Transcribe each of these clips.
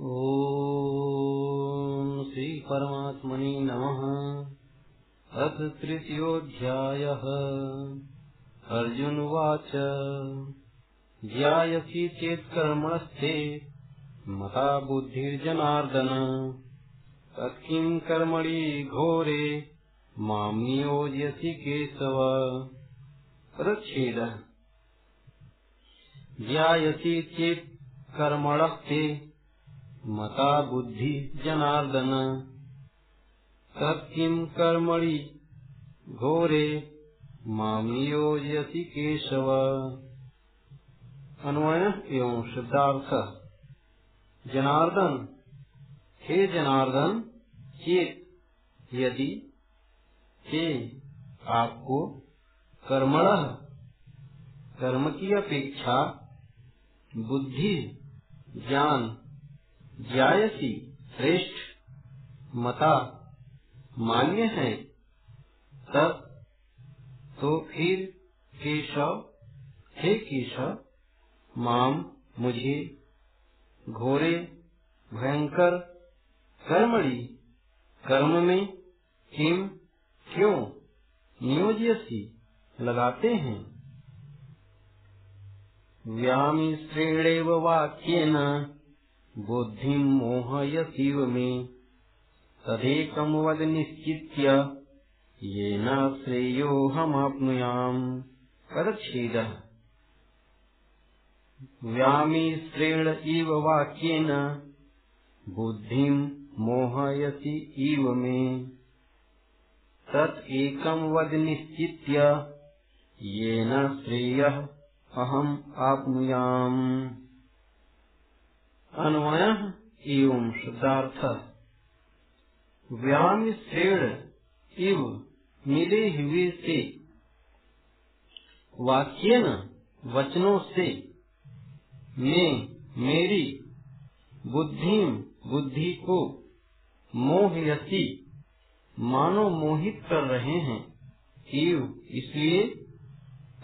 ॐ श्रीपरमात्मने नमः। अथ तृतीयोऽध्यायः। अर्जुनवाच ज्यायसि चेत् कर्मणस्ते मता बुद्धिर्जनार्दन तत्किं कर्मणि घोरे, माँ नियोज्यसि केशव। प्रच्छेदः। ज्यायसि चेत् कर्मणस्ते मता बुद्धि जनार्दन। तत्किं कर्मणि घोरे मामियोजयति केशव। अन्वय एवं शुद्धार्थ जनार्दन, हे जनार्दन चेत यदि हे आपको कर्मण, कर्म की अपेक्षा बुद्धि, ज्ञान ज्यायसी श्रेष्ठ, मता, मान्य है। तब तो फिर केशव, हे केशव, माम मुझे घोरे, भयंकर, कर्मणि, कर्म में किम, क्यों नियोज्यसी लगाते हैं? श्रेणेव वाक्येन बुद्धि मोहयसीव मे। तदेकं वद निश्चित्य, येन श्रेयोऽहमाप्नुयाम्। पदच्छेदः व्यामिश्रेण इव वाक्येन बुद्धिम् मोहयसि इव मे। तत् एकं वद निश्चित्य, येन श्रेयः अहम् आप्नुयाम्। अन्वय एवं शुद्धार्थ। व्याम श्रेण इव मिले हुए से। वाक्य वचनों से। मैं मेरी बुद्धि बुद्धि को मोहयसी मानो मोहित कर रहे हैं। इव इसलिए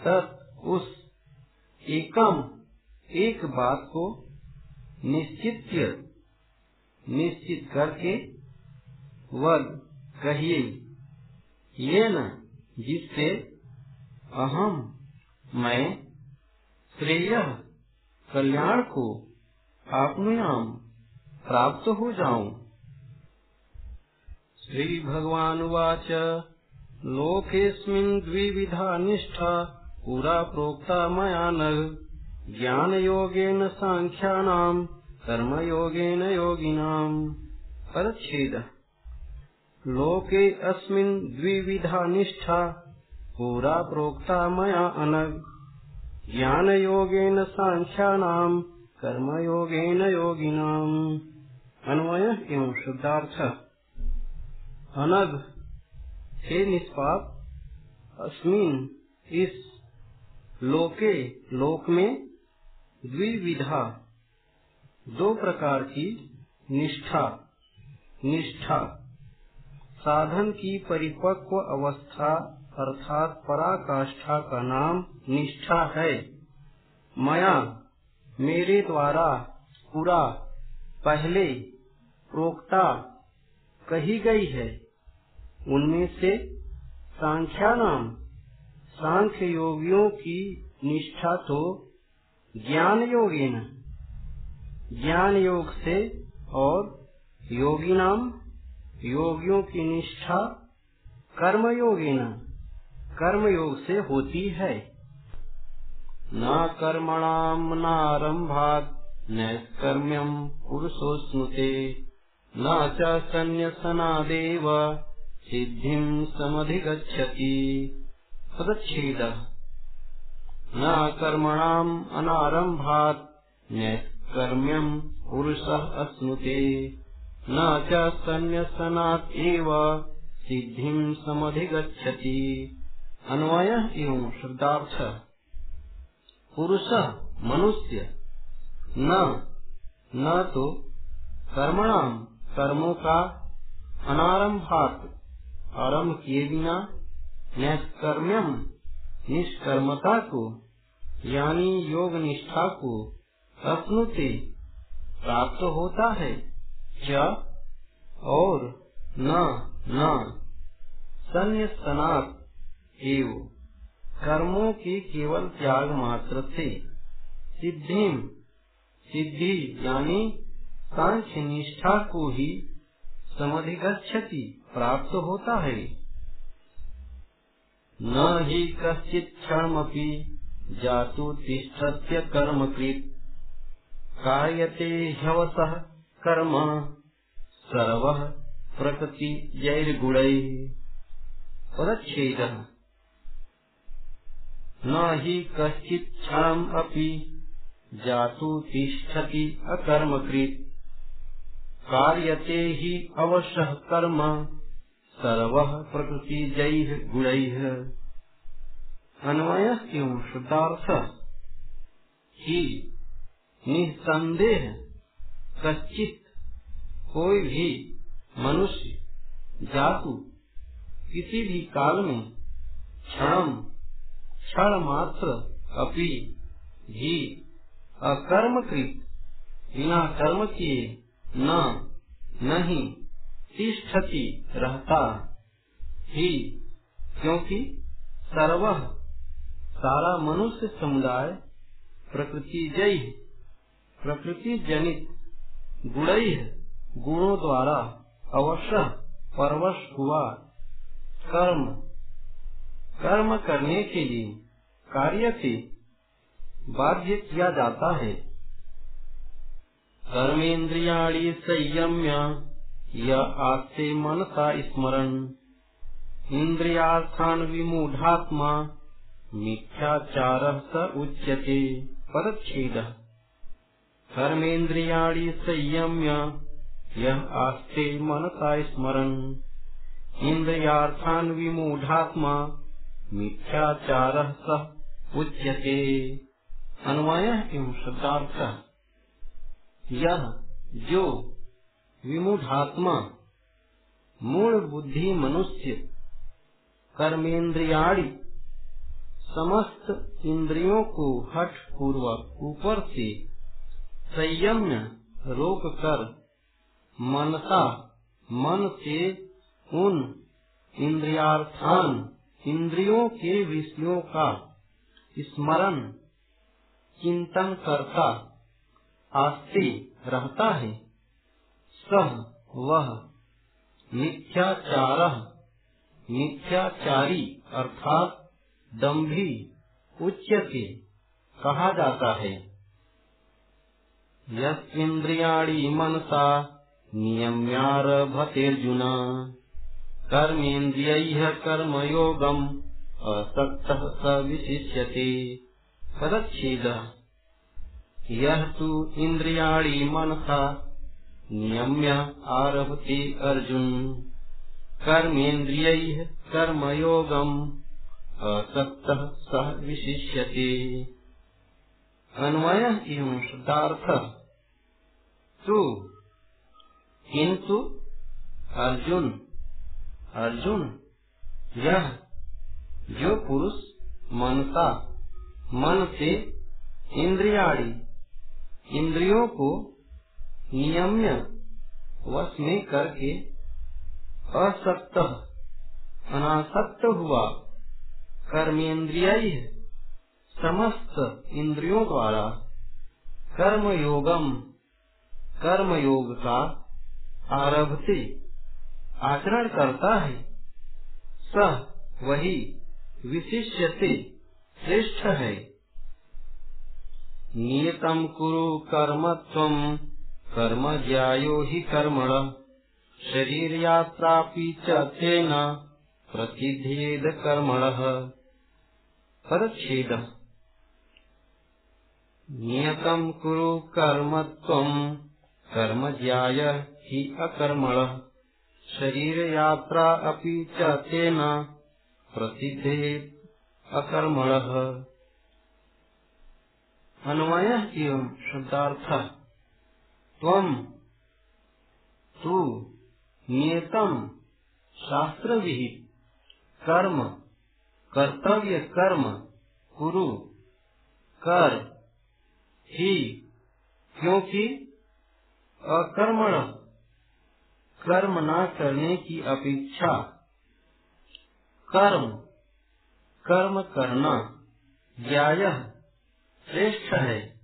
तत् उस एकम, एक बात को निश्चित निश्चित करके वह कहिए, ये न जिससे अहम मैं श्रेय कल्याण को अपने आम प्राप्त हो जाऊँ। श्री भगवान वाच लोकेस्मिन् द्विविधा निष्ठा, पुरा प्रोक्ता मया नघ ज्ञानयोगेन साङ्ख्यानाम्, कर्मयोगेन योगिनाम्। परच्छेदः। लोके अस्मिन् द्विविधा निष्ठा, पुरा प्रोक्ता मया अनग। ज्ञानयोगेन साङ्ख्यानाम्, कर्मयोगेन योगिनाम्। अन्वय एवं शुद्धार्थ। अनग। हे निष्पाप, अस्मिन इस लोके लोक में द्विविधा। दो प्रकार की निष्ठा। निष्ठा। साधन की परिपक्व अवस्था अर्थात पराकाष्ठा का नाम निष्ठा है। मया, मेरे द्वारा पूरा, पहले, प्रोक्ता, कही गई है। उनमें से सांख्या नाम सांख्य योगियों की निष्ठा तो ज्ञान योगी न ज्ञान योग से और योगी नाम योगियों की निष्ठा कर्म योगी न कर्म योग से होती है। न कर्मणाम नारंभात नैष्कर्म्यम पुरुषो स्नुते न च संन्यसनादेव सिद्धिं समधिगच्छति। पदच्छेदः न कर्मणाम् अनारम्भात्, नैष्कर्म्यम् पुरुषः अश्नुते न च सिद्धिम् समधिगच्छति। अन्वय एवं शब्दार्थ। पुरुष मनुष्य। न न तो कर्मणाम कर्मों का अनारंभात आरंभ किए बिना निष्कर्मता को यानी योग निष्ठा को अश्नुते प्राप्त होता है। क्या और न न। सन्य सनात एव। कर्मों के केवल त्याग मात्र से। सिद्धि सिद्धि यानी सांख्य निष्ठा को ही समधिगछति प्राप्त होता है। न ही कश्चित क्षणमपि जातु तिष्ठत्य कर्मकृत कार्यते ह्यवसः कर्म। सर्व प्रकृति जैर्गुण। पदछेद न ही कश्चित क्षणम अपि जातु तिष्ठति अकर्मकृत। कार्यते ही अवश्य कर्म। सर्व प्रकृति जय गुण अन्वय ही निसंदेह कच्चित कोई भी मनुष्य, जातु, किसी भी काल में क्षण क्षण मात्र अपि भी अकर्मकृत, बिना कर्म किए न, नहीं तिष्ठति रहता। ही, क्योंकि सर्व सारा मनुष्य समुदाय प्रकृति जय प्रकृति जनित गुण गुणों द्वारा अवश्य परवश हुआ। कर्म। कर्म करने के लिए कार्य से बाध्य किया जाता है। कर्मेन्द्रियाणि संयम्य, य आस्ते मनसा स्मरण इन्द्रियार्थान् विमूढात्मा मिथ्याचारः उच्यते पदच्छेदः कर्मेन्द्रियाणि संयम्य, यः आस्ते मनसा स्मरन्। इन्द्रियार्थान् विमूढात्मा, मिथ्याचारः स उच्यते। अन्वयः एवं शब्दार्थः? यह जो, विमूढ़ात्मा मूल बुद्धि मनुष्य कर्मेंद्रियाड़ी समस्त इंद्रियों को हठ पूर्वक ऊपर से संयम्य रोक कर मनसा, मन से उन इंद्रियार्थान, इंद्रियों के विषयों का स्मरण, चिंतन करता आस्ति रहता है। सह वह मिथ्याचार, मिथ्याचारी अर्थात दम्भी उच्यते कहा जाता है। यस्न्द्रियाणी मनसा नियम्यारभतेर्जुन। कर्मेन्द्रिय कर्मयोगम असक्त स विशिष्यते। पदच्छेद यह तु इंद्रियाणी मनसा नियम्य आरभते अर्जुन। कर्मेन्द्रिय कर्मयोगम असक्त सह विशिष्यते। अन्वय एवं शुद्धार्थ। तु किंतु अर्जुन अर्जुन यह जो पुरुष, मनसा मन से इंद्रियाड़ी इंद्रियों को नियम्य वश में करके असक्त, अनासक्त हुआ। कर्मेंद्रिय समस्त इंद्रियों द्वारा कर्म योगम कर्म योग का आरभते। आचरण करता है, सह वही विशिष्य से श्रेष्ठ है। नियतम कुरु कर्म तम कर्म ज्यायो ही कर्मण। शरीर यात्रा चेन प्रसिद्धेद कर्मण परछेद नियतम कुरु कर्म त्वम कर्म ज्याय हि अकर्मण। शरीर यात्रा अपि च तेन प्रसिद्धे अकर्मण। अन्वय एवं शब्दार्थ। तम तू नियतम शास्त्र विहित कर्म, कर्तव्य कर्म, कुरु, कर, ही, क्योंकि अकर्मण, कर्म न करने की अपेक्षा। कर्म कर्म करना ज्याय श्रेष्ठ है,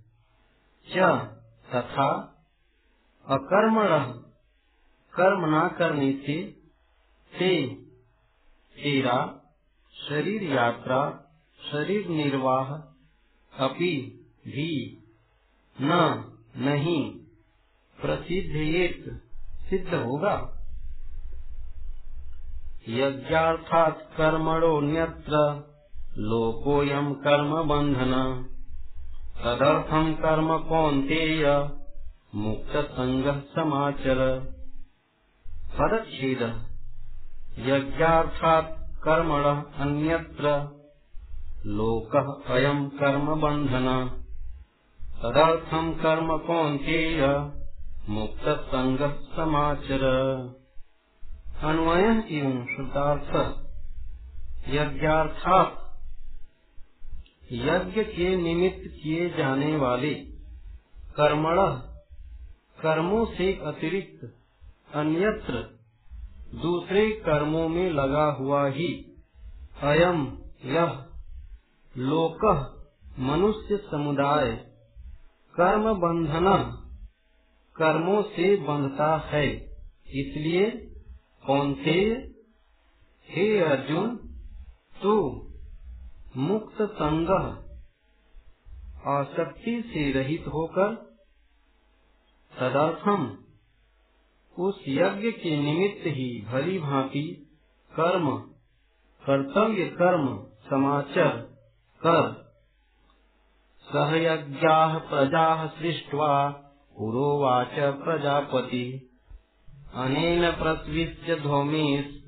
च, तथा अकर्मण। कर्म न करने से ते तेरा शरीर यात्रा, शरीर निर्वाह, अपि भी, न, नहीं प्रसिद्ध सिद्ध होगा। यज्ञार्थात कर्मणोन्यत्र लोकोऽयं कर्म बंधन तदर्थम कर्म कौन्तेय मुक्त संग समाचर। पदछेद यज्ञार्थात कर्मण अन्यत्र। लोक अयम कर्म बंधन तदर्थम कर्म कौन्तेय मुक्त संग समाचर अन्वय एवं शुद्धार्थ यज्ञार्थात। यज्ञ के निमित्त किए जाने वाले कर्मण कर्मों से अतिरिक्त अन्यत्र दूसरे कर्मों में लगा हुआ ही। अयम यह लोक मनुष्य समुदाय। कर्म बंधन कर्मों से बंधता है। इसलिए कौन से हे अर्जुन, तू मुक्त संग आसक्ति से रहित होकर तदर्थम उस यज्ञ के निमित्त ही भली भांति कर्म, कर्तव्य कर्म, समाचार कर सहयज्ञा प्रजा सृष्टवा पुरोवाच प्रजापति। अनेन प्रस्विष्य ध्वमेश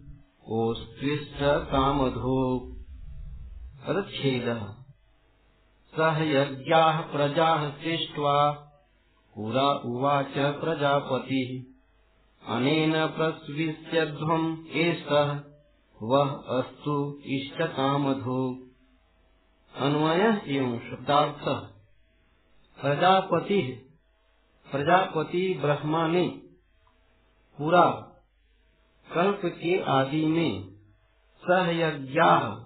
ओस्त्विष्ट कामधो। रच्छेदः। सह यज्ञाः प्रजाः सृष्ट्वा पुरा उवाच प्रजापतिः। अनेन प्रस्विष्यध्वम् एषः। वह अस्तु इष्टकामधो। अन्वय एवं शब्दार्थ। प्रजापति प्रजापति ब्रह्मा ने पूरा कल्प के आदि में सहयज्ञा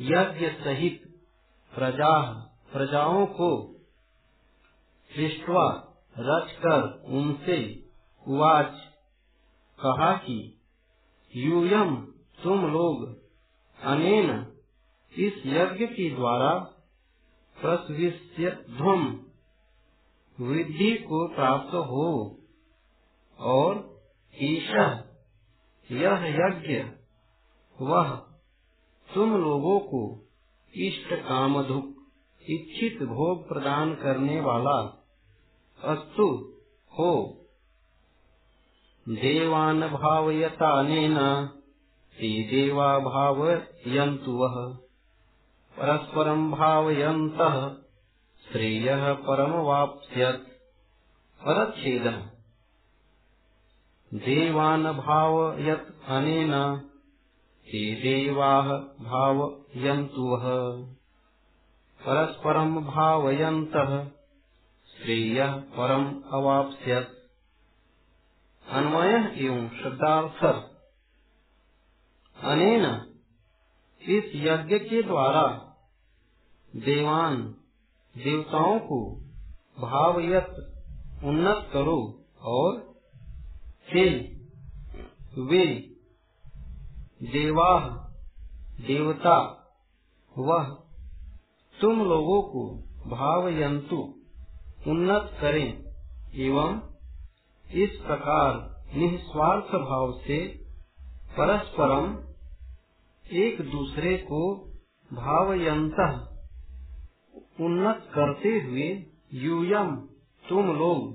यज्ञ सहित प्रजा, प्रजाओं को सृष्टवा रचकर उनसे उवाच कहा कि, यूयम तुम लोग अनेन इस यज्ञ के द्वारा प्रसविष्य ध्वम वृद्धि को प्राप्त हो और ईशा, यह यज्ञ, वह तुम लोगों को इष्ट काम दुख इच्छित भोग प्रदान करने वाला अस्तु हो। देवान भावयता ते देवा भावयन्तु वह परस्परम भावयन्तः श्रेयः परमवाप्स्यत् परच्छेदः। देवान् भावयत् अनेन ते देवाः भावयन्तु वः परस्परम् भावयन्तः, श्रेयः परम् अवाप्स्यत्। अन्वय एवं शब्दार्थ अनेन इस यज्ञ के द्वारा देवान देवताओं को भावयत उन्नत करो और हे वे देवा देवता, वह तुम लोगों को भावयंतु उन्नत करें एवं इस प्रकार निस्वार्थ भाव से परस्परम एक दूसरे को भावयंत उन्नत करते हुए यूयम, तुम लोग,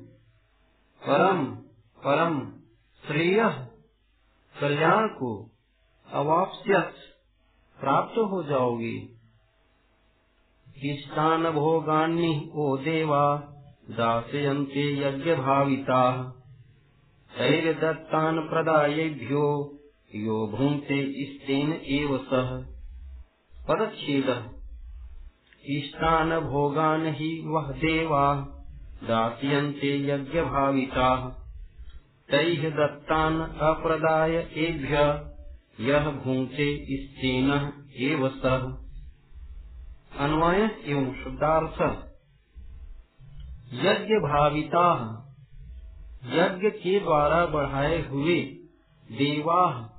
परम परम, श्रेय, कल्याण को अवाप्य प्राप्त हो जाओगे। इष्टान भोगान्य ओ देवा, दासयन्ते यज्ञ भाविता तैर दत्तान प्रदायेभ्यो यो भूंते इष्टेन एव सह पदछेद इष्टान भोगान ही वह देवा, दास्यन्ते यज्ञभाविताः। तैः दत्तान् अप्रदाय एभ्य यह भूंते स्तेन एव सह अन्वय एवं शुद्धार्थ। यज्ञ भाविता यज्ञ के द्वारा बढ़ाए हुए देवा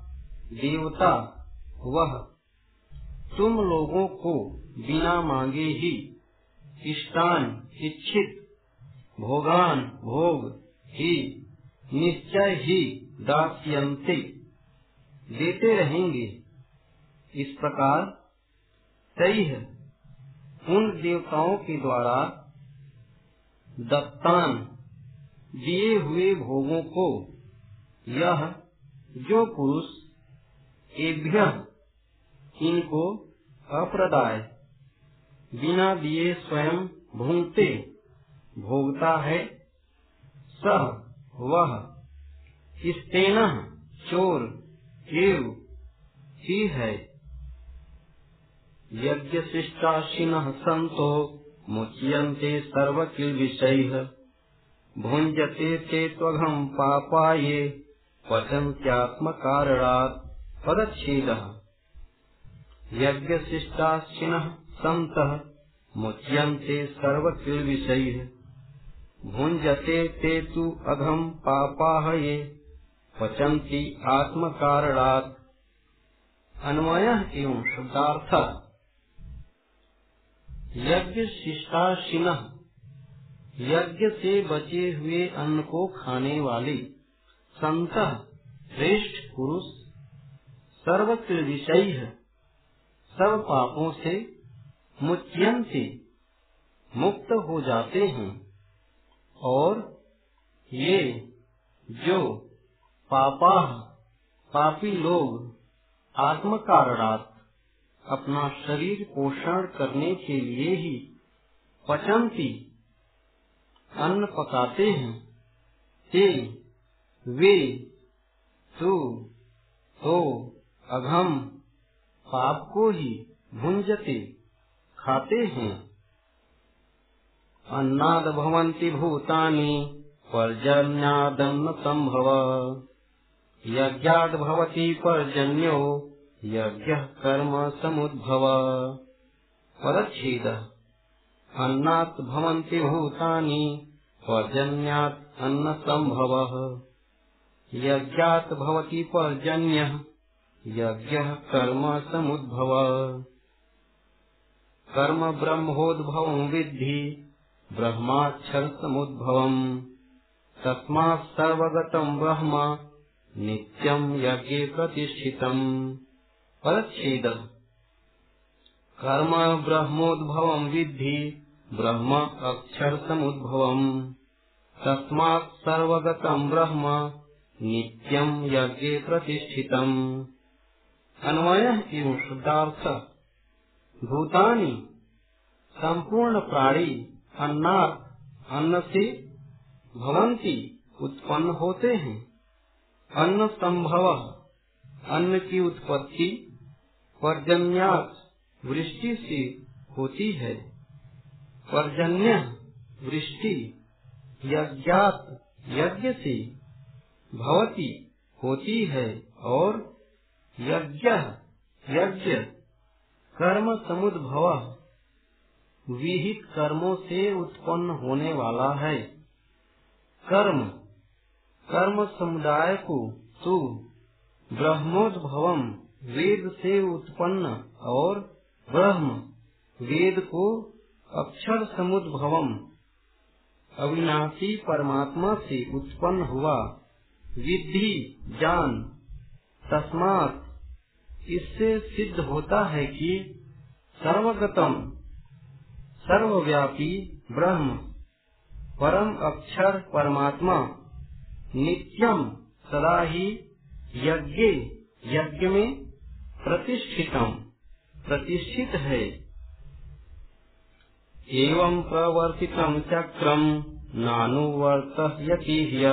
देवता, वह तुम लोगों को बिना मांगे ही इष्टान, इच्छित, भोगान, भोग ही, निश्चय ही दास्यंते देते रहेंगे। इस प्रकार तय उन देवताओं के द्वारा दत्तान दिए हुए भोगों को यह जो पुरुष एभ्य इनको अप्रदाय, बिना दिए स्वयं भूंगते भोगता है, सह वह स्तेन चोर एव ही है। यज्ञ शिष्टाशिन संतो मुच्यंते सर्व सर्वकिल विषय भुंजते ते त्वघम पापाये पचन्त्यात्म कारणात् पदच्छेदः। यज्ञशिष्टाशिनः सन्तः मुच्यन्ते सर्वकिल्विषैः भुञ्जते ते तु अघम् पापाः ये पचन्ति आत्मकारणात्। अन्वयः एवं शब्दार्थ। यज्ञ शिष्टाशिन यज्ञ से बचे हुए अन्न को खाने वाले संत श्रेष्ठ पुरुष सर्वत्र विषय सब पापों से मुच्यन से मुक्त हो जाते हैं। और ये जो पापा पापी लोग आत्म कारणात् अपना शरीर पोषण करने के लिए ही पचंती अन्न पकाते हैं। ते, वे, तू तो अघम, पाप को ही भुंजते, खाते हैं। अन्नाद भवंती भूतानि पर्जन्यादन्न संभव यज्ञाद भवती पर्जन्यो, यज्ञ कर्म समुद्भव। परच्छेद। अन्नात् भवन्ति भूतानि, पर्जन्यात् अन्न संभव यज्ञात् भवति पर्जन्यः, यज्ञ कर्म समुद्भव। कर्म ब्रह्मोद्भव विद्धि, ब्रह्माक्षर समुद्भव। तस्मात् सर्वगतम् ब्रह्म नित्यम् यज्ञे प्रतिष्ठितम्। परच्छेद। कर्म ब्रह्मोद्भवम् विद्धि ब्रह्म अक्षर समुद्भवम् तस्मात् सर्वगतम् ब्रह्म नित्यम् यज्ञे प्रतिष्ठितम्। अन्वय एवं शुद्धार्थ? भूतानी संपूर्ण प्राणी, अन्नात अन्न से भवंती उत्पन्न होते हैं। अन्न संभव अन्न की उत्पत्ति, पर्जन्यात, वृष्टि से होती है। पर्जन्य, वृष्टि, यज्ञात यज्ञ से भवती, होती है और यज्ञ यज्ञ, कर्म समुद्भव, विहित कर्मों से उत्पन्न होने वाला है। कर्म कर्म समुदाय को तू ब्रह्मोद्भवम, वेद से उत्पन्न और ब्रह्म, वेद को अक्षर समुद्भवम अविनाशी परमात्मा से उत्पन्न हुआ। विधि जान, तस्मात इससे सिद्ध होता है कि सर्वगतम, सर्वव्यापी ब्रह्म, परम अक्षर परमात्मा, नित्यम सदा ही यज्ञ यज्ञ में प्रतिष्ठितम, प्रतिष्ठित है। एवं प्रवर्तितम चक्रम नानुवर्त यति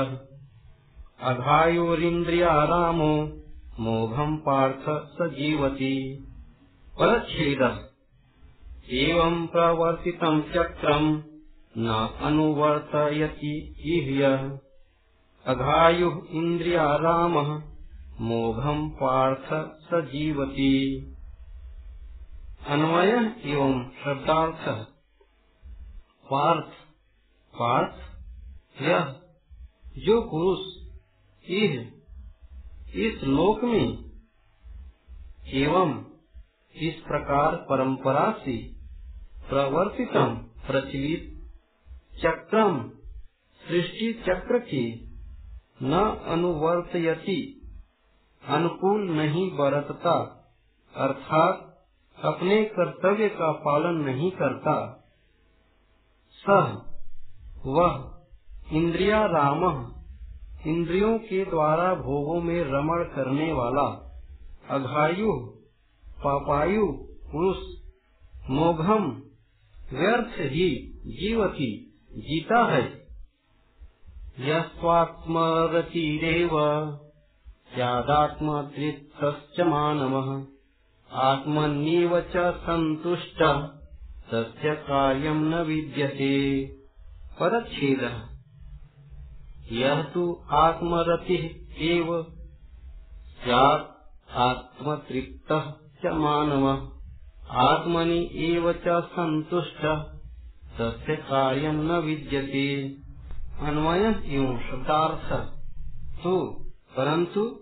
अघायोरिंद्रिया रामो मोघम पार्थ स जीवति। परच्छेद। एवं प्रवर्तितं चक्रम् न अनुवर्तयति इह यः अघायुः इन्द्रियारामः मोघम पार्थ स जीवती। अन्वय एवं शब्दार्थ। पार्थ पार्थ यह जो पुरुष इह, इस लोक में, एवं इस प्रकार परंपरा से प्रवर्तितम, प्रचलित चक्रम, सृष्टि चक्र के न अनुवर्तयति, अनुकूल नहीं बरतता, अर्थात अपने कर्तव्य का पालन नहीं करता। सह, वह, इंद्रिया राम, इंद्रियों के द्वारा भोगों में रमण करने वाला, अघायु, पापायु, पुरुष, मोघम, व्यर्थ ही जीव जीवती, जीता है। यस्वात्मरतिरेव स्यादात्मदृत्तश्च मानवः, आत्मन्येव च तस्य कार्यं न विद्यते। परच्छेदः। यः तु आत्मरतिः एव, स्यात् च मानवः। आत्मनि एव च सन्तुष्टः। न विद्यते। अन्वय एवं शब्दार्थ? तो परंतु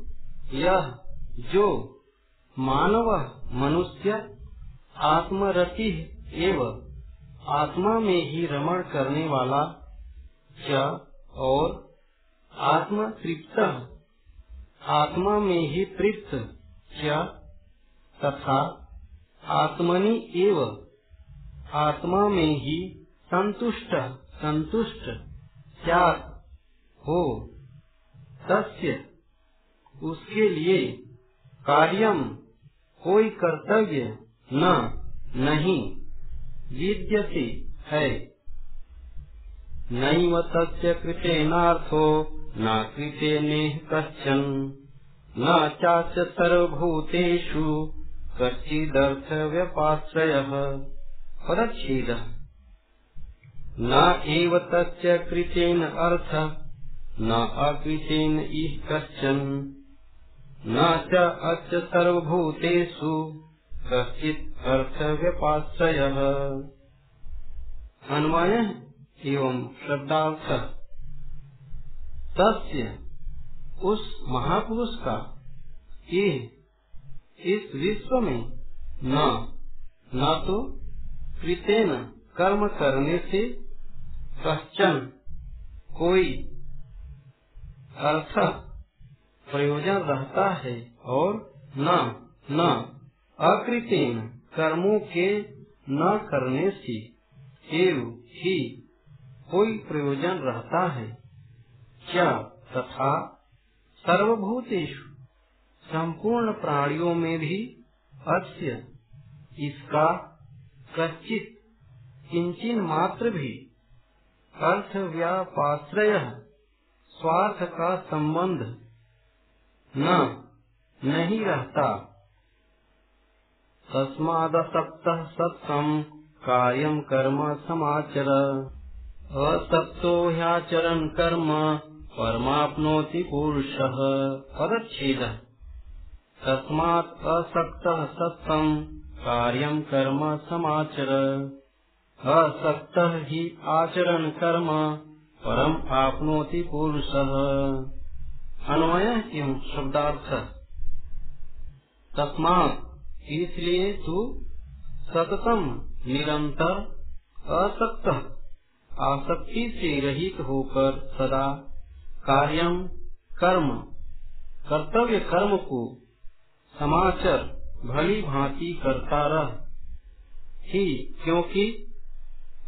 यह जो, मानव, मनुष्य, आत्मरति एवं आत्मा में ही रमण करने वाला क्या और आत्मा तृप्त आत्मा में ही तृप्त क्या तथा आत्मनि एव आत्मा में ही संतुष्ट संतुष्ट क्या हो। तस्य उसके लिए कार्यम कोई कर्तव्य न, नहीं। विद्यते, है। नैव तस्य न कृते नेह कश्चन। न चाच सर्वभूतेषु कश्चिदर्थ व्यपाश्रयः परच्छेदः न एव तस्य अर्थ, न अकृतेन इह कश्चन। न च अच सर्वभूतेषु कश्चित् अर्थव्यपाश्रयः अन्वय एवं शब्दार्थ। तस्य उस महापुरुष का कि इस विश्व में न न तो कृतेन कर्म करने से कश्चन कोई अर्थ प्रयोजन रहता है और न न अकृतिम कर्मों के न करने से एव ही कोई प्रयोजन रहता है। क्या तथा सर्वभूतेश संपूर्ण प्राणियों में भी अस्य इसका कच्चित किंचन मात्र भी अर्थ व्यापाश्रय स्वार्थ का संबंध न, नहीं रहता। तस्मादसक्त सत्सम कार्यम कर्म समाचर। असक्तो ह्याचरन कर्म परमाप्नोति पुरुष। पदछेद तस्मात् असक्त सत्सम कार्यम कर्म समाचर। असक्त ही आचरण कर्म परम आपनोति पुरुष। अन्वय एवं शब्दार्थ। तस्मात इसलिए तू सततम, निरंतर, असक्त, आसक्ति से रहित होकर सदा कार्यम कर्म, कर्तव्य कर्म को समाचर भली भांति करता रह। ही, क्योंकि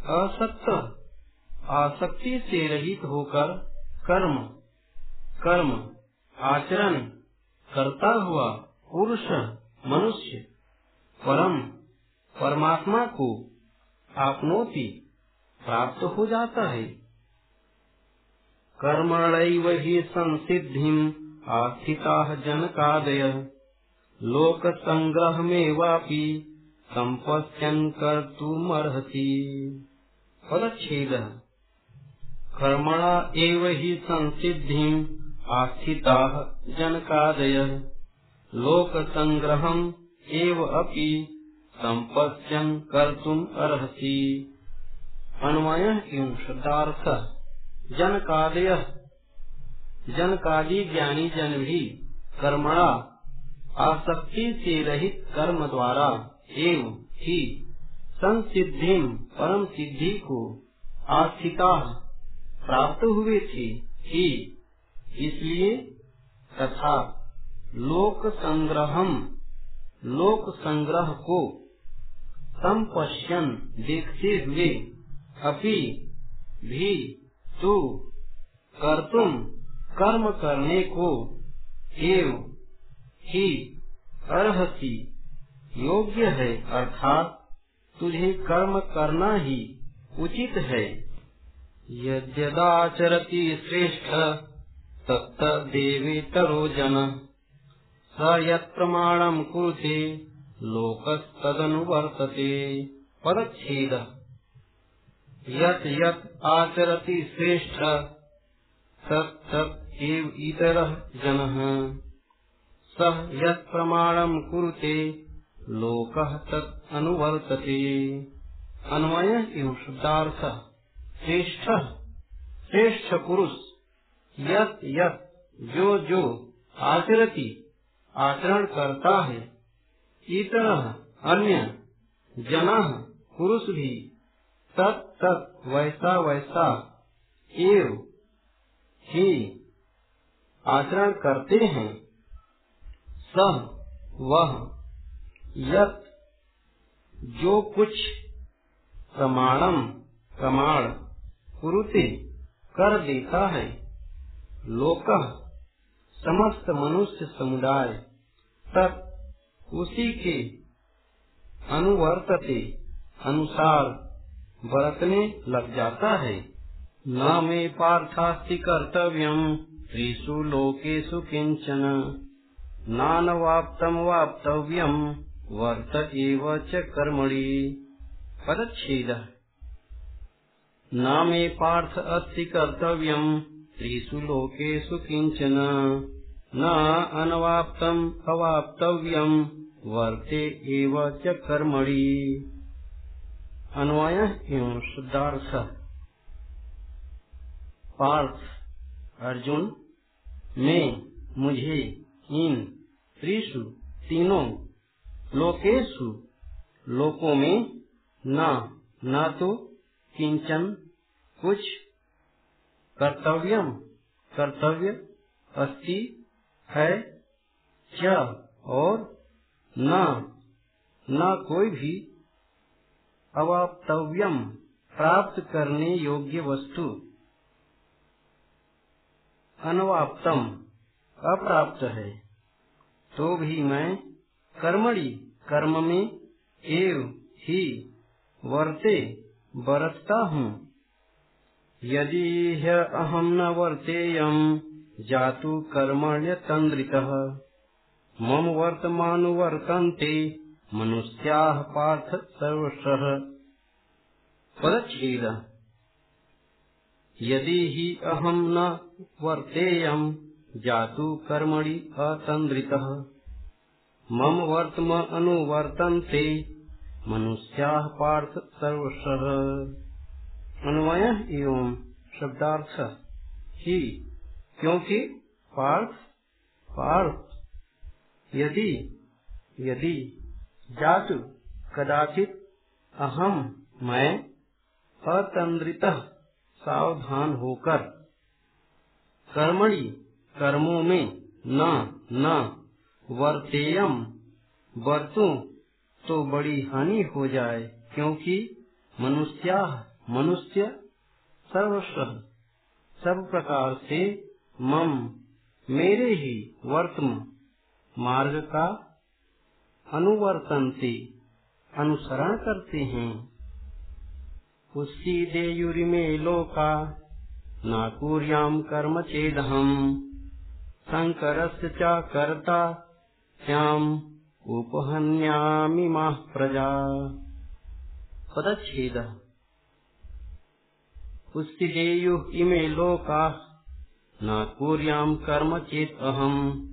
असक्त, आसक्ति से रहित होकर कर्म कर्म आचरण करता हुआ पुरुष मनुष्य परम परमात्मा को आपनोति प्राप्त हो जाता है। कर्मण ही संसिधि आस्थिता जनकादय। लोक संग्रह में वापी संपत्यन कर तुमर्हति पदच्छेदः। कर्मणा एव हि संसिद्धिम् आस्थिताः जनकादयः। लोकसङ्ग्रहम् एव अपि सम्पश्यन् कर्तुम् अर्हसि। अन्वयः एवं शब्दार्थः जनकादयः। जनकादि ज्ञानी जन भी कर्मणा। आसक्ति से रहित कर्म द्वारा एवं ही संसिद्धि परम सिद्धि को आस्थिता प्राप्त हुए थे। ही। इसलिए तथा लोक संग्रहम, लोक संग्रह को संपश्यन देखते हुए अभी भी तू कर तुम कर्म करने को एवं ही अर्हसी। योग्य है अर्थात तुझे कर्म करना ही उचित है। यद्यदाचरति श्रेष्ठ तत्तदेवेतरो जन। स यत्प्रमाणम् कुरुते लोकस्तदनुवर्तते पदच्छेद यत् यत् आचरति श्रेष्ठ, तत् तत् एव इतरः जनः। सः यत् प्रमाणम् कुरुते, लोकः अन्वय एवं शुद्धार्थ। श्रेष्ठ श्रेष्ठ पुरुष। यत यत जो जो आचरती आचरण करता है। इतर अन्य जन पुरुष भी तत् तत् वैसा वैसा एव ही आचरण करते हैं। सह वह यत जो कुछ प्रमाणम प्रमाण कुरुते कर देता है। लोक समस्त मनुष्य समुदाय तक उसी के अनुवर्तते अनुसार बरतने लग जाता है। न मे पार्थास्ति कर्तव्यम त्रिषु लोकेशु किंचन नानवाप्तम वाप्तव्यम वर्त एव च कर्मणि। न मे पार्थ अस्ति कर्तव्यम त्रिषु लोकेषु किंचन न अनवाप्तम, अवाप्तव्यम, वर्ते एव च कर्मणि। अन्वय एवं शुद्धार्थ पार्थ। अर्जुन, में, मुझे, इन त्रिशु तीनों लोकेशु लोकों में न न तो किंचन कुछ कर्तव्यम, कर्तव्य अस्ति है? क्या? और न न कोई भी। अवाप्तव्यम प्राप्त करने योग्य वस्तु। अनवाप्तम, अप्राप्त है। तो भी मैं कर्मणि, कर्म में एव ही वर्ते, बरतता हूँ। यदि अहम न वर्तेयम जातु कर्मण्य तंद्रित मम वर्तमान वर्तन्ते, मनुष्या पार्थ सर्वश। पदछेद यदि ही अहम न वर्तेयम जातु कर्मणि अतन्द्रितः मम वर्तम अनुवर्तन्ते मनुष्याः पार्थ सर्वशः। अन्वय एवं शब्दार्थ ही क्योंकि पार्थ पार्थ, यदि यदि, जातु, कदाचित, अहम, मैं, अतंद्रित, सावधान होकर, कर्मणि, कर्मों में, न न, वर्तेयम, वर्तू तो बड़ी हानि हो जाए, क्योंकि मनुष्या, मनुष्य, सर्वस्व, सब प्रकार से मम, मेरे ही वर्तम, मार्ग का अनुवर्तनते अनुसरण करते हैं। उसी देयुरी में लोका, नाकुर्याम कर्म चेदहम। शङ्करस्य च कर्ता श्याम् उपहन्यामि माः प्रजा। पदच्छेदः। उत्थिदेयुः इमे लोकाः न कुर्याम् कर्म चेत् अहम्।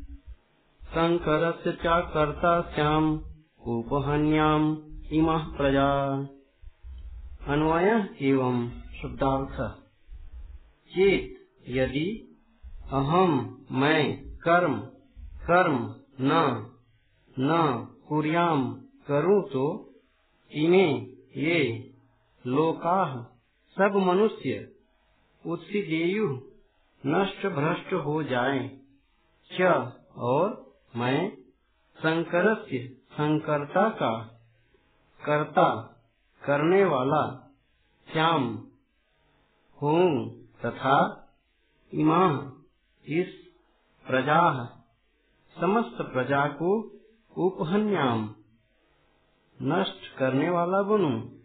शङ्करस्य च कर्ता स्याम् उपहन्याम् इमः प्रजा। अन्वय एवं शुद्धार्थ। चेत यदि अहम मैं, कर्म कर्म न न कुर्याम करूँ तो इन्हें ये लोका, सब मनुष्य उत्सिदेयु नष्ट भ्रष्ट हो जाए। च और मैं शंकर से संकर्ता का कर्ता करने वाला श्याम हूँ तथा इमा इस प्रजा, समस्त प्रजा को उपहन्याम, नष्ट करने वाला बनू।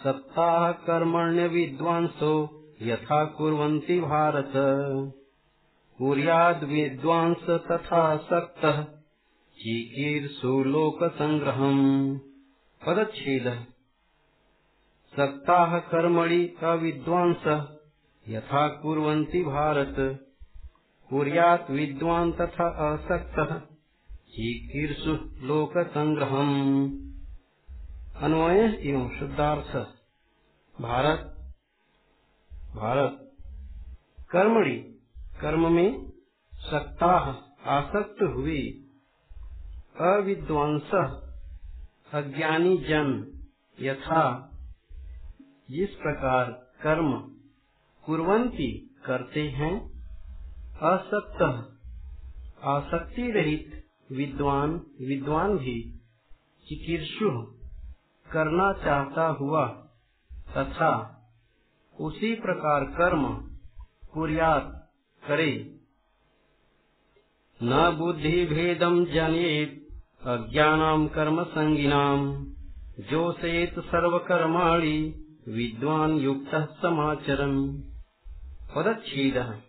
सप्ताह कर्मण्य विद्वांसो यथा कुर्वन्ति भारत। कुर्याद विद्वांस तथा सक्त लोक संग्रह पदछेद सक्ताः कर्मणि अविद्वांसः यथा कुर्वन्ति भारत। कुर्यात् विद्वान् तथा असक्तः। चीकीर्षु लोकसङ्ग्रहम् अन्वय एवं शुद्धार्थ। भारत भारत। कर्मणि, कर्म में सक्ता आसक्त हुए अविद्वांस, अज्ञानी जन, यथा। जिस प्रकार कर्म कुरंती करते हैं। असक्त, आसक्ति रहित विद्वान विद्वान भी चिकीर्षु करना चाहता हुआ, तथा उसी प्रकार कर्म कुरियात करे। न बुद्धि भेदम जनेत अज्ञानाम कर्म संगिनाम। जो सेत सर्वकर्माणि, विद्वान युक्त समाचरन्। पदछेद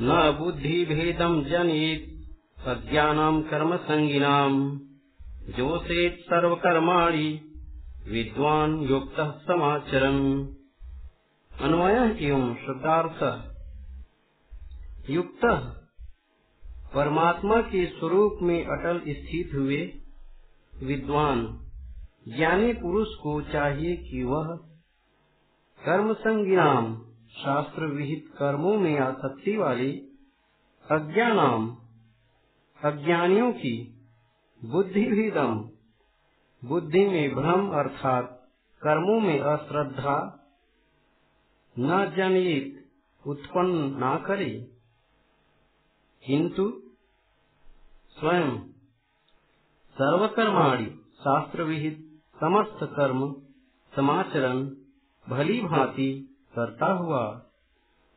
न बुद्धि भेदम जनित अज्ञानाम कर्म संगिनाम। जोसेत सर्वकर्माणि विद्वान युक्त समाचरम। अन्वय एवं शुद्धार्थ? युक्त, परमात्मा के स्वरूप में अटल स्थित हुए विद्वान, ज्ञानी पुरुष को चाहिए कि वह कर्म संज्ञान शास्त्र विहित कर्मों में आसक्ति वाले अज्ञानाम, अज्ञानियों की बुद्धि भी दम बुद्धि में भ्रम अर्थात कर्मों में अश्रद्धा न जनित, उत्पन्न न करे। किंतु स्वयं सर्वकर्माणी शास्त्र विहित समस्त कर्म, समाचरण, भली भांति करता हुआ,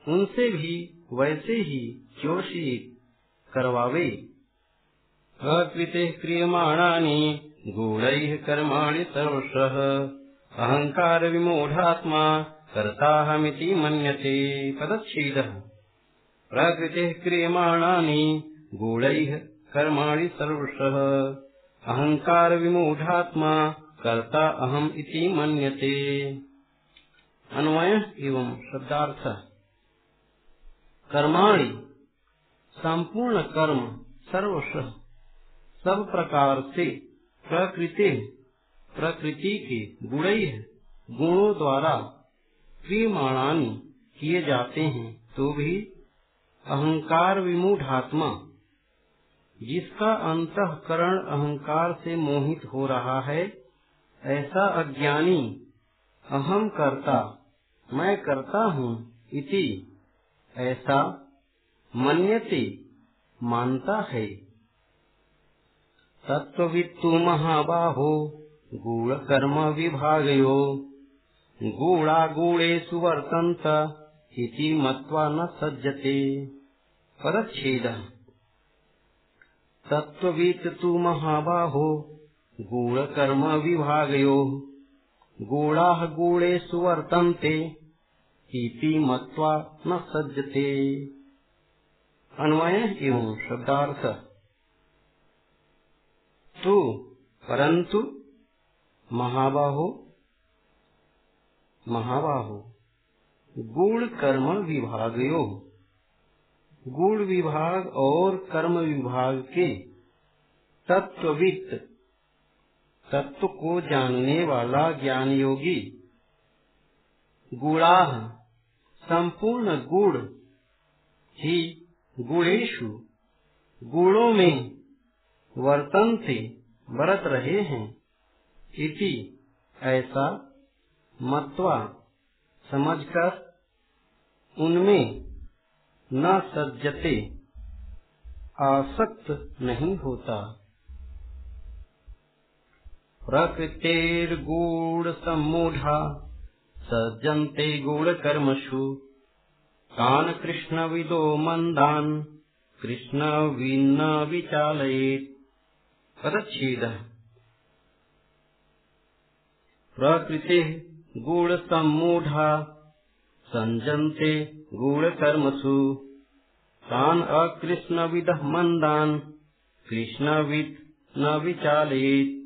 उनसे भी वैसे ही चोषित करवावे। अकृते क्रियमाणानि गूढ़ैः कर्माणि सर्वशः अहंकार विमूढ़ात्मा कर्ताहमिति मन्यते प्रकृतिः क्रियमाणानि गूढ़ैः कर्माणि सर्वशः अहंकार विमूढ़ात्मा कर्ता अहम इति मन्यते। अन्वय एवं शब्दार्थ। कर्माणि संपूर्ण कर्म सर्वश सब प्रकार से प्रकृति प्रकृति के गुण गुणों द्वारा क्रियमाणानी किए जाते हैं। तो भी अहंकार विमूढ़ात्मा जिसका अंतकरण अहंकार से मोहित हो रहा है, ऐसा अज्ञानी अहम करता, मैं करता हूँ इति ऐसा मन्यते मानता है। तत्वित्तु महाबाहो गूढ़ कर्म विभागयो। गूढ़ा गूढ़े सुवर्तंत इति मत्वा न सज्जते। परच्छेद। तत्वित तु महाबाहो गूढ़ कर्म विभागयो। गूढ़ा गूढ़े सुवर्तन्ते, इति मत्वा न सज्जते। अन्वय एवं शब्दार्थ। तू परंतु महाबाहो महाबाहो। गुण कर्म विभागयो। गुण विभाग और कर्म विभाग के तत्वित तत्व को जानने वाला ज्ञान योगी। गुणाह संपूर्ण गुण ही गुणेशु गुणों में वर्तन से बरत रहे हैं। इति, ऐसा, मत्वा, समझकर, उनमें न सज्जते, आसक्त नहीं होता। प्रकृतिर्गूढ़ सम्मूढ़ा, सज्जन्ते गूढ़कर्मसु कान कृष्ण विदो मंदान कृष्ण विन्न विचालयेत्। पदच्छेदः प्रकृतिः गूढसम्मूढा, सञ्जन्ते गूढकर्मसु। तान् अकृष्णविदः मन्दान्, कृष्णवित् न विचालयेत्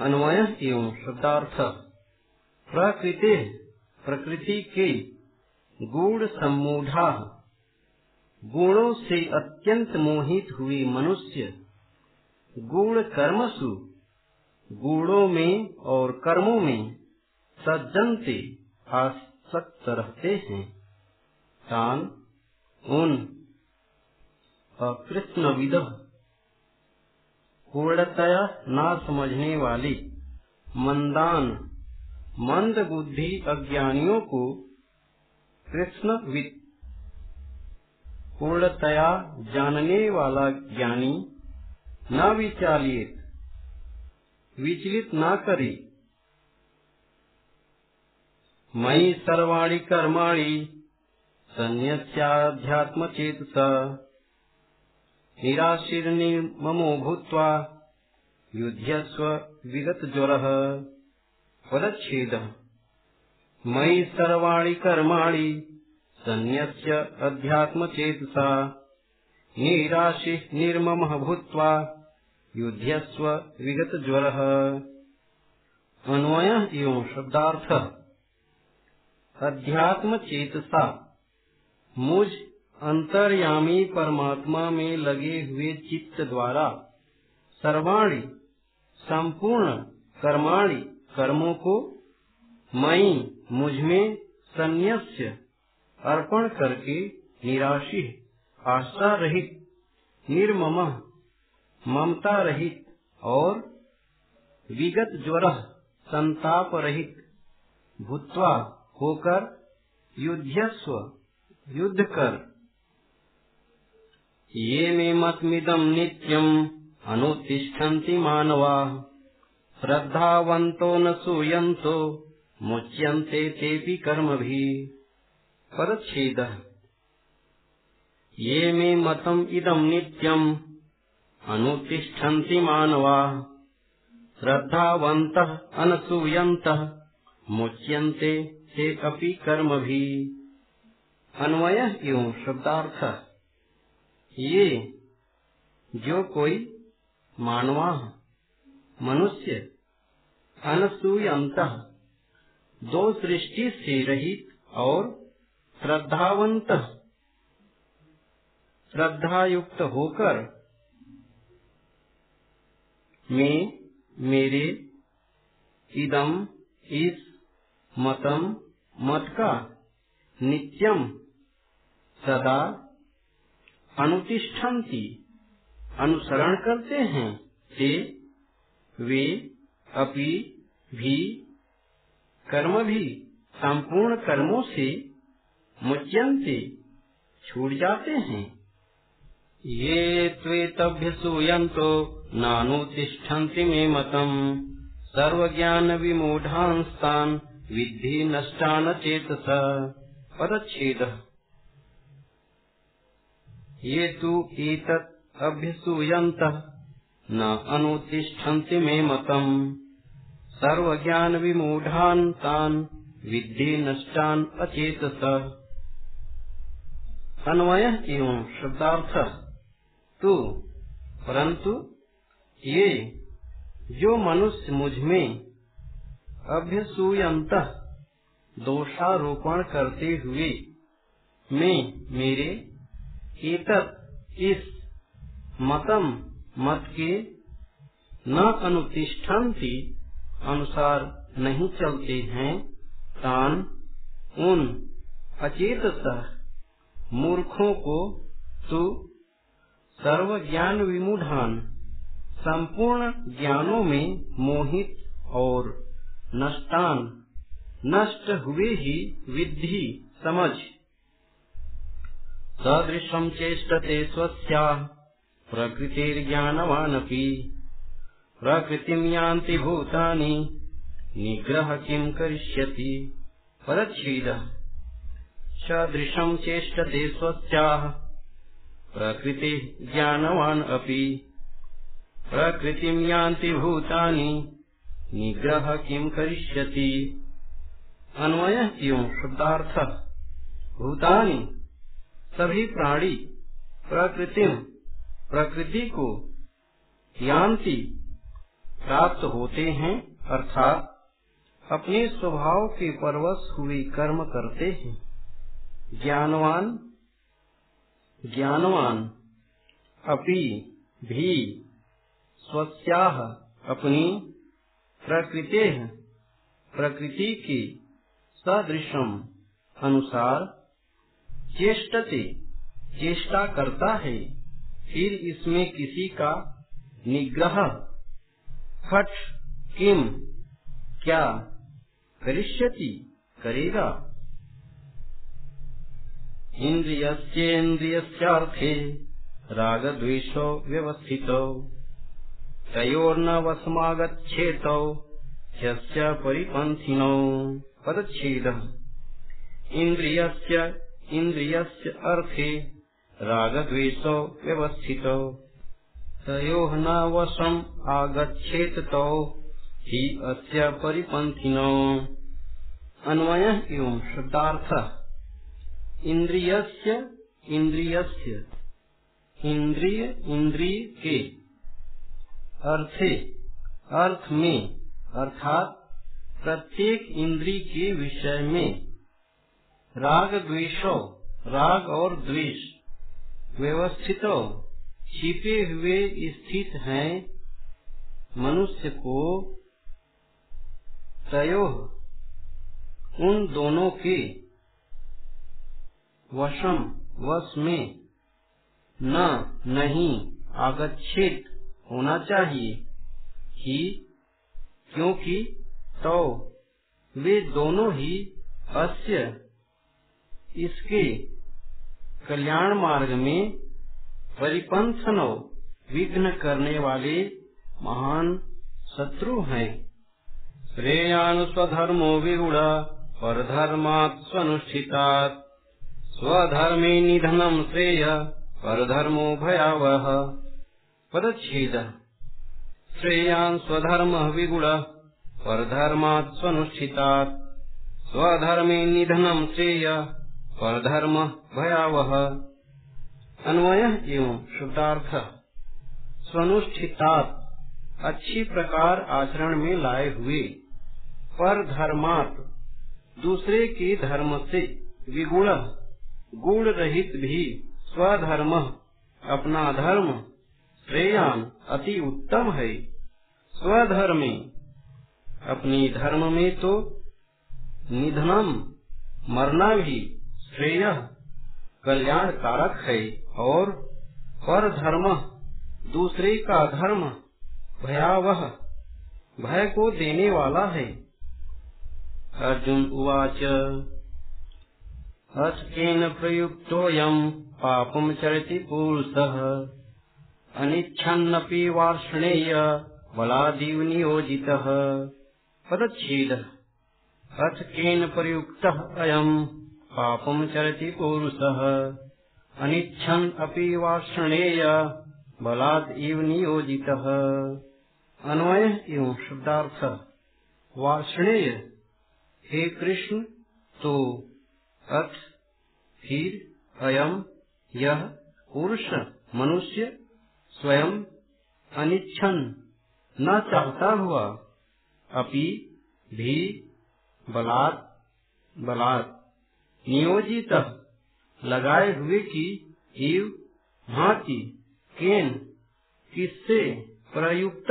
अन्वय एवं शब्दार्थ। प्रकृति प्रकृति के गुण सम्मूढ़ा गुणों से अत्यंत मोहित हुए मनुष्य गुण कर्मसु, गुणों में और कर्मों में सज्जन से आसक्त रहते हैं। तान, उन कृष्ण विदह पूर्णतया ना समझने वाली, मंदान, मंद बुद्धि अज्ञानियों को कृष्ण पूर्णतया जानने वाला ज्ञानी न विचालित विचलित न करे मई सर्वाणी कर्माणी संन्याध्यात्म चेतसा निराशीर्निर्ममो भूत्वा युध्यस्व विगतज्वरः पदच्छेदः। मयि सर्वाणि कर्माणि सन्न्यस्य अध्यात्मचेतसा। निराशिः निर्ममः भूत्वा युध्यस्व विगतज्वरः। अन्वयः एवं शब्दार्थ। अध्यात्म चेतसा मुझ अंतर्यामी परमात्मा में लगे हुए चित्त द्वारा सर्वाणी, संपूर्ण कर्माणी कर्मों को मई मुझमें संन्यास्य अर्पण करके निराशी आशा रहित निर्मम ममता रहित और विगत ज्वर संताप रहित भूतवा होकर युद्धस्व, युद्ध कर। ये मे मतमिदम् नित्यम् अनुतिष्ठन्ति मानवाः। श्रद्धावन्तो न सूयन्तो, मुच्यन्ते तेऽपि कर्मभिः। परच्छेदः। ये मे मतम् इदम् नित्यम् अनुतिष्ठन्ति मानवाः। श्रद्धावन्तः अनसूयन्तः। मुच्यन्ते ते अपि कर्मभिः। अन्वयः एवं शब्दार्थः। ये जो कोई मानवा, मनुष्य अनसूयंत दो सृष्टि से रहित और श्रद्धावंत श्रद्धा युक्त होकर मैं, मेरे इदम इस, मतम मत का नित्यम, सदा, अनुतिष्ठन्ति, अनुसरण करते हैं, ते, वे, अपि, भी, कर्म भी, संपूर्ण कर्मों से मुच्यंते छूट जाते हैं। ये त्वेतभ्य सूयंतो नानुतिष्ठन्ति मे मतम। सर्वज्ञान विमूढ़ांस्तान विद्धि नष्टान चेतस पदच्छेद। ये तु एतत् अभ्यसूयन्तः, न अनुतिष्ठन्ति मे मतम्। सर्वज्ञानविमूढान् तान् विद्धि नष्टान् अचेतस अन्वय एवं शब्दार्थ। तू, परंतु ये जो मनुष्य मुझमें अभ्यसूयंत दोषारोपण करते हुए मैं मेरे एतत् इस मतम मत के न अनुतिष्ठन्ति अनुसार नहीं चलते हैं, तान उन अचेत मूर्खों को तू सर्व ज्ञान विमूढ़ान, संपूर्ण ज्ञानों में मोहित और नष्टान, नष्ट हुए ही विधि समझ। सदृशम चेष्टते स्वस्या, प्रकृतिर्ज्ञानवानपि। प्रकृतिं यान्ति भूतानि, निग्रह किं करिष्यति परच्छेदः। सदृशं चेष्टते स्वस्याः प्रकृतिः ज्ञानवान् अपि। प्रकृतिं यान्ति भूतानि, निग्रह किं करिष्यति? अन्वय एवं शुद्धार्थ भूतानि, सभी प्राणी, प्रकृति प्रकृति को यान्ति, प्राप्त होते हैं, अर्थात अपने स्वभाव के परवश हुए कर्म करते हैं। ज्ञानवान ज्ञानवान, अपि भी स्वस्याह अपनी प्रकृति प्रकृति की सदृशम अनुसार चेष्टते चेष्टा करता है। फिर इसमें किसी का निग्रह, खट किम क्या करिष्यति, करेगा। इंद्रियस्येन्द्रियस्यार्थे राग द्वेषो व्यवस्थित तयोर्न वसमागच्छेतौ ह्यस्य परिपन्थिनौ पदच्छेदः। इन्द्रियस्य इन्द्रियस्य अर्थे रागद्वेषौ व्यवस्थितौ तयोः न वशम् आगच्छेत तौ हि अस्य परिपन्थिनौ। अन्वयः एवं शब्दार्थः। इन्द्रियस्य इन्द्रियस्य इंद्रिय इंद्रिय के अर्थे। अर्थ में। अर्थात प्रत्येक इंद्री के विषय में। राग द्वेषो। राग और द्वेष। व्यवस्थित। छिपे हुए स्थित हैं। मनुष्य को तयो। उन दोनों के। वशम, वश में न, नहीं, आगच्छित होना चाहिए। कि क्योंकि तो वे दोनों ही अस्य, इसके कल्याण मार्ग में परिपंथनो विघ्न करने वाले महान शत्रु हैं। श्रेयान स्वधर्मो विगुण पर धर्मात् स्वनुष्ठितात्। स्वधर्मे निधनम श्रेय पर धर्मो भयावह पदछेद श्रेयान स्वधर्म विगुण पर धर्मात् स्वनुष्ठितात्। स्वधर्मे निधनम श्रेय पर धर्म भयावह। अन्वय एवं शुद्धार्थ। स्वनुष्ठितात अच्छी प्रकार आचरण में लाए हुए। पर धर्मात दूसरे के धर्म से विगुण। गुण रहित भी स्वधर्म, अपना धर्म श्रेयान अति उत्तम है। स्वधर्मे, अपनी धर्म में तो निधनम मरना भी श्रेय कल्याण कारक है। और पर धर्म दूसरे का धर्म भयावह, भय को देने वाला है। अर्जुन उवाच अस्केन प्रयुक्तोऽयम् पापम् चरति पुरुषः। अनिच्छन्नपि वार्ष्णेय बलादिव नियोजितः। पदच्छेदः। अथ केन प्रयुक्तः अयम् पापम् चरति पुरुषः। अनिच्छन् अपि वार्षणेय बलाद इव नियोजितः। अन्वय एवं शब्दार्थ। वार्षणेय। हे कृष्ण तो अथ फिर अयम यह पुरुष मनुष्य स्वयं अनिच्छन। न चाहता हुआ, अपि भी बलात् बलात्। नियोजित, लगाए हुए की इव भांति, केन, किससे प्रयुक्त,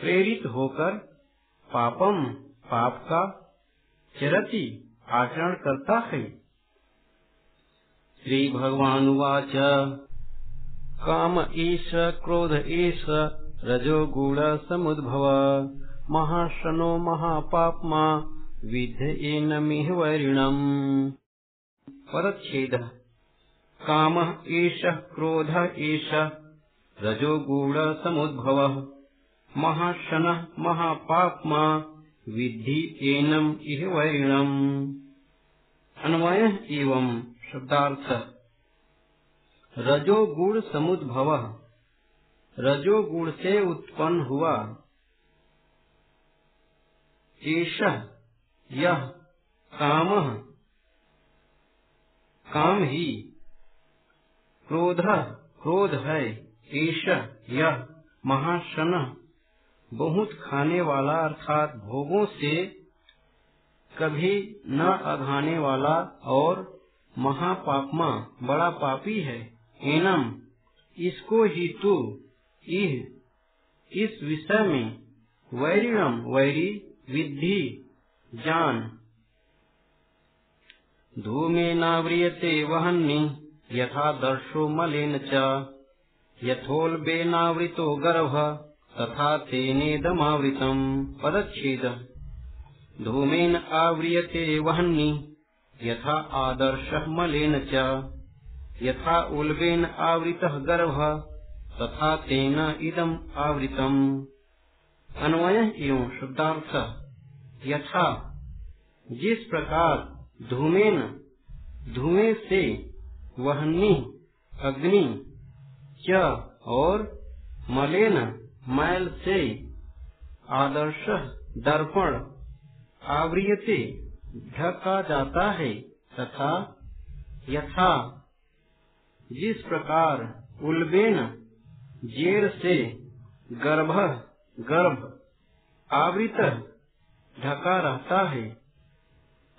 प्रेरित होकर पापम, पाप का चरति आचरण करता है श्री भगवान वाच काम ईश, क्रोध ईश रजोगुण समुद्भव। महाशनो, महापाप्मा विधेन वैरिणम्। परच्छेद। काम एष क्रोध एष रजोगुण समुद्भव। महाशन, महापाप्मा विद्धि एनम इह वैरिणम् अन्वय एवं शब्दार्थ। रजोगुण समुद्भव। रजोगुण से उत्पन्न हुआ। एष यह काम। काम ही। क्रोध क्रोध है। ईश यह महाशन। बहुत खाने वाला अर्थात भोगों से कभी न अघाने वाला और महापापमा बड़ा पापी है। एनम, इसको ही तू, इह, इस विषय में वैरिणम वैरी विद्धि जान। धूमेनाव्रियते वहन्नि, यथा दर्शो मलेन च यथोल्बेनावृतो गर्भ। तथा तेनेदमावृतम्। पदच्छेद धूमेन आव्रियते वहन्नि यथा आदर्शः मलेन च। यथा उल्बेन आवृतः गर्भ, तथा तेन इदम् आवृतम्। अन्वय एवं शुद्धार्थ। यथा, जिस प्रकार धूमेन धुएँ से वहनी, अग्नि, च और मलेन मैल से आदर्श दर्पण आवृयते ढका जाता है तथा यथा जिस प्रकार उल्बेन जेर से गर्भ गर्भ आवृत ढका रहता है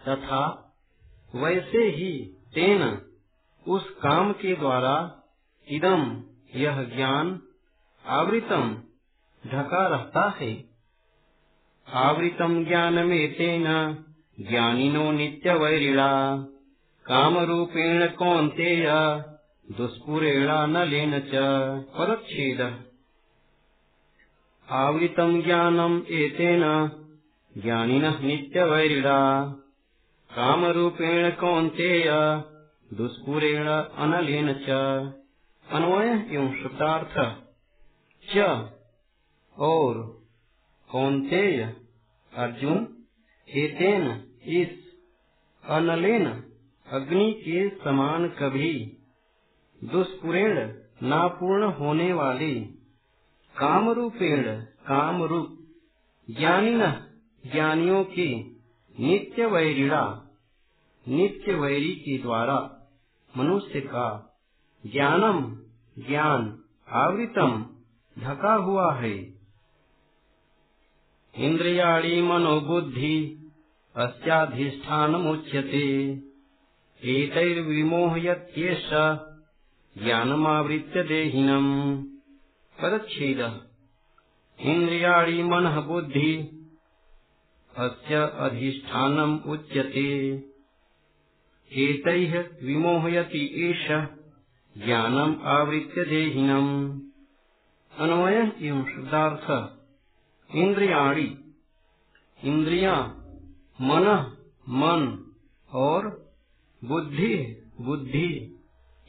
तथा वैसे ही तेन उस काम के द्वारा इदम यह ज्ञान आवृतम ढका रहता है। आवृतम ज्ञान में ज्ञानिनो नित्य वैरिणा काम रूपेण कौन्तेय, दुष्पुरेणा नलेन च परच्छेद आवृतम ज्ञानम एतेन, ज्ञानिनः नित्यवैरिणा। कामरूपेण कौन्तेय, दुष्पुरेण अनलेन च। अन्वय एवं शब्दार्थ च और कौन्तेय अर्जुन, एतेन, इस, अनलेन, अग्नि के समान कभी, दुष्पुरेण, नापूर्ण होने वाले, कामरूपेण, कामरूप ज्ञानी ज्ञानियों के, नित्य वैरिणा, नित्य वैरी के द्वारा, मनुष्य का, ज्ञानम, ज्ञान, आवृतम, ढका हुआ है। इंद्रियाणी मनोबुद्धि अस्याधिष्ठान मुच्यते एतैर्विमोहयत्येष ज्ञानमावृत्य देहिनम्। परच्छेद। इंद्रियाणी मन बुद्धि अस्य अधिष्ठानम् उच्यते। विमोहयति एष ज्ञानम् आवृत्य देहिनम्। अन्वय एवं शुद्धार्थ। इंद्रियाणी। इंद्रिया मन मन और बुद्धि बुद्धि,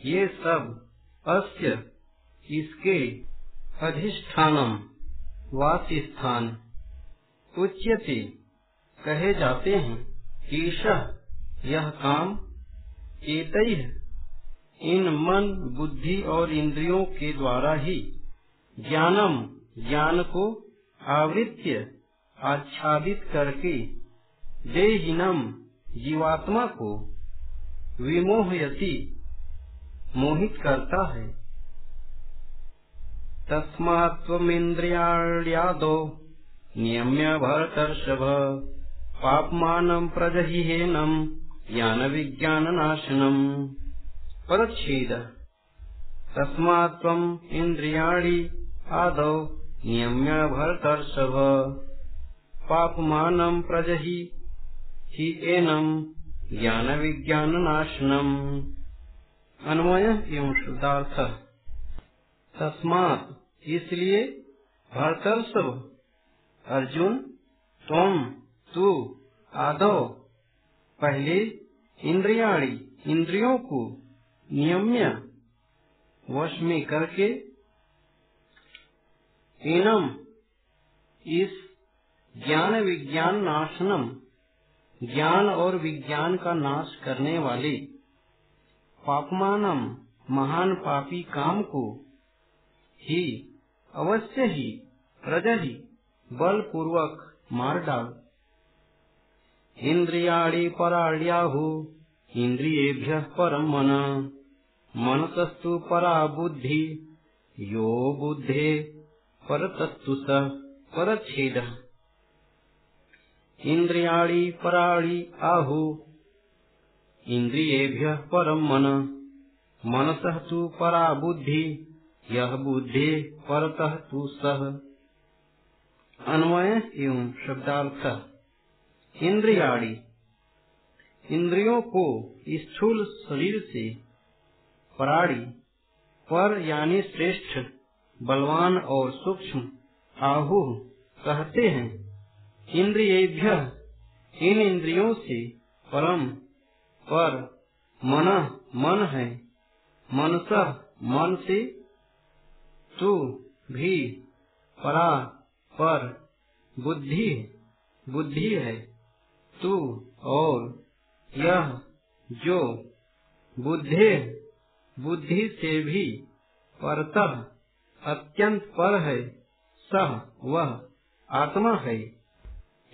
ये सब अस्य इसके अधिष्ठानम वास स्थान उच्यते, कहे जाते हैं, ईश, यह काम एक इन मन, बुद्धि और इंद्रियों के द्वारा ही ज्ञानम, ज्ञान को आवृत्य आच्छादित करके देहिनम जीवात्मा को विमोहयति, मोहित करता है। तस्मात्मिंद्रियादो नियम्य भरतर्षभ पापमानं प्रजहिहेनम् ज्ञानविज्ञाननाशनम्। पदच्छेदः तस्मात् त्वम् इन्द्रियाणि आदौ नियम्य भरतर्षभ। पापमानं प्रजहि, हि एनम् ज्ञानविज्ञाननाशनम्। अन्वय एवं शुद्धार्थ। तस्मात इसलिए भरतर्षभ, अर्जुन तुम तू आदव पहले इंद्रियाणी, इंद्रियों को नियम्य वश में करके एनम इस ज्ञान विज्ञान नाशनम ज्ञान और विज्ञान का नाश करने वाले पापमानम महान पापी काम को ही अवश्य ही प्रजही बल पूर्वक मार डाल। इंद्रियाणि पराण्याहु इंद्रियेभ्य परम मन। मनसस्तु परा बुद्धि, यो बुद्धे परतस्तु स, परच्छेद। इंद्रियाणि पराणि आहु इंद्रियेभ्य परम मन। मनसः तु परा बुद्धि यह बुद्धि परतः तु सह अन्वय एवं शब्दार्थ। इंद्रियाणि इंद्रियों को स्थूल शरीर से पराड़ी पर यानी श्रेष्ठ बलवान और सूक्ष्म आहु कहते हैं, इंद्रियेभ्य, इन इंद्रियों से परम पर मन मन है। मनस मन से तू भी परा पर बुद्धि बुद्धि है। तू और यह जो बुद्धि बुद्धि से भी परतः अत्यंत पर है सह वह आत्मा है।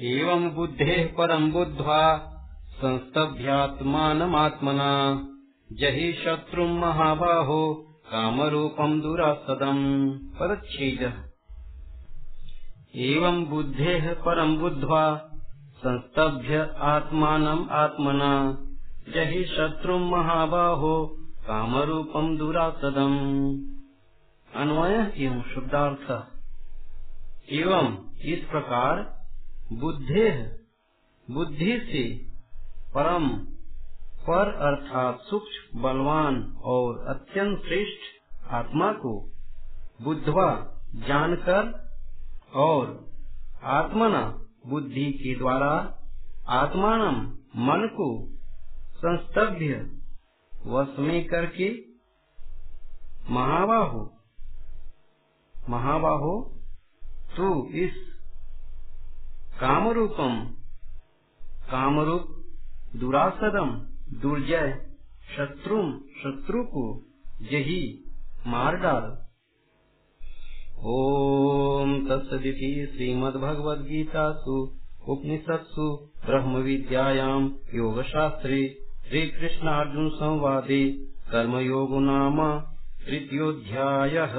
एवं बुद्धे परम बुद्ध्वा संस्तभ्यात्मानमात्मना। जहि शत्रु महाबाहो काम रूपम दुरासदम परच्छेद एवं बुद्धे परम बुद्ध्वा संस्तभ्य आत्मानम आत्मना। जहि शत्रु महाबाहो काम रूपम दुरासदम अन्वय एवं शुद्धार्थ। एवं इस प्रकार बुद्धे, बुद्धि से परम, पर अर्थात सूक्ष्म, बलवान और अत्यंत श्रेष्ठ आत्मा को बुद्धवा जानकर और आत्मना बुद्धि के द्वारा आत्मान मन को संस्तभ्य वश में करके महाबाहु महाबाहो, तू इस कामरूपम, कामरूप दुरासदम, दुर्जय शत्रु शत्रु को यही मार डाल ओम तत्सदिति श्रीमद्भगवद्गीतासु, उपनिषत्सु ब्रह्म विद्यायाम योग शास्त्रे श्री कृष्णार्जुन संवादे कर्मयोग नाम, तृतीयोऽध्यायः।